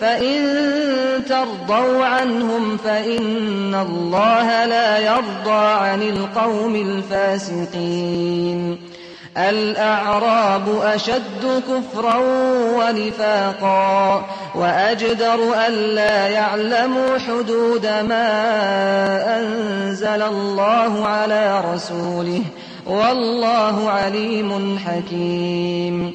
فإن ترضوا عنهم فإن الله لا يرضى عن القوم الفاسقين الأعراب أشد كفرا ونفاقا وأجدر أَلَّا يعلموا حدود ما أنزل الله على رسوله والله عليم حكيم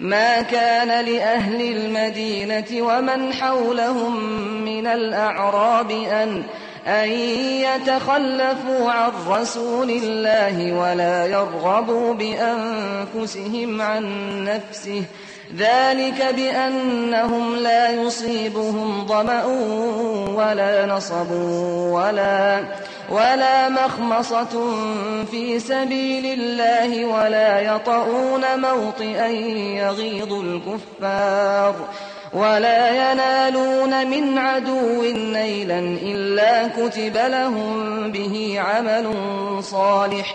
ما كان لأهل المدينة ومن حولهم من الأعراب أن أن يتخلفوا عن رسول الله ولا يرغبوا بأنفسهم عن نفسه. ذلك بأنهم لا يصيبهم ضمأ ولا نصب ولا, ولا مخمصة في سبيل الله ولا يطؤون موطئا يغيظ الكفار ولا ينالون من عدو نيلا إلا كتب لهم به عمل صالح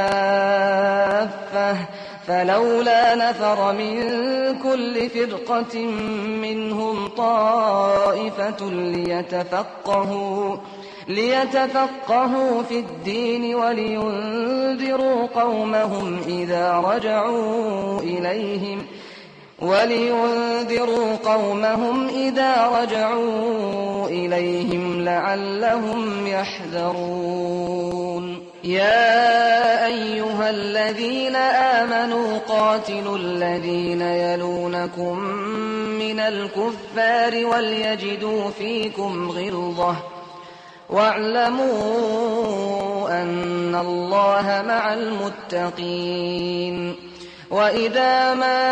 فلولا نفر من كل فرقة منهم طائفة ليتفقهوا ليتفقهوا في الدين ولينذروا قومهم إذا رجعوا إليهم ولينذروا قومهم إذا رجعوا إليهم لعلهم يحذرون. يا أيها الذين آمنوا قاتلوا الذين يلونكم من الكفار وليجدوا فيكم غلظة واعلموا أن الله مع المتقين وإذا ما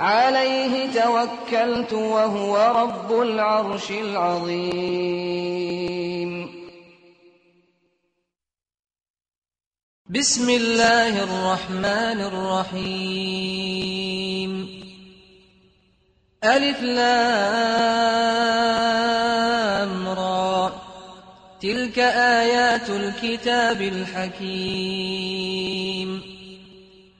عليه توكلت وهو رب العرش العظيم. بسم الله الرحمن الرحيم. ألف لام را. تلك آيات الكتاب الحكيم.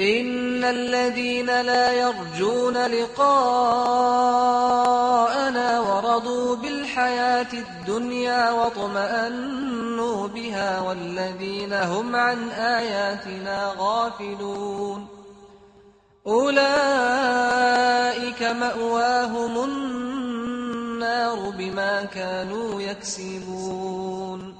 ان الذين لا يرجون لقاءنا ورضوا بالحياة الدنيا واطمئنوا بها والذين هم عن اياتنا غافلون اولئك ماواهم النار بما كانوا يكسبون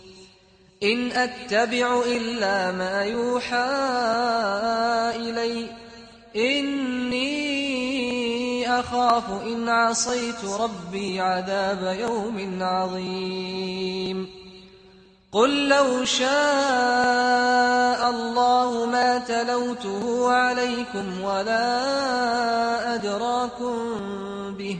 إن أتبع إلا ما يوحى إلي إني أخاف إن عصيت ربي عذاب يوم عظيم. قل لو شاء الله ما تلوته عليكم ولا أدراكم به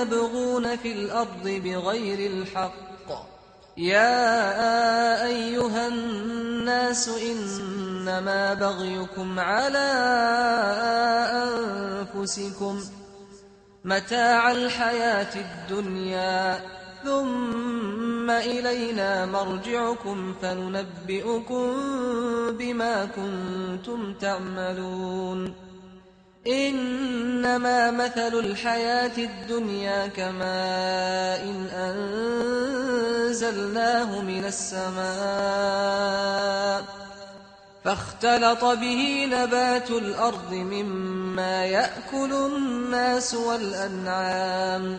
يبغون في الأرض بغير الحق. يا أيها الناس إنما بغيكم على أنفسكم متاع الحياة الدنيا ثم إلينا مرجعكم فننبئكم بما كنتم تعملون. إنما مثل الحياة الدنيا كما ان أنزلناه من السماء فاختلط به نبات الأرض مما يأكل الناس والأنعام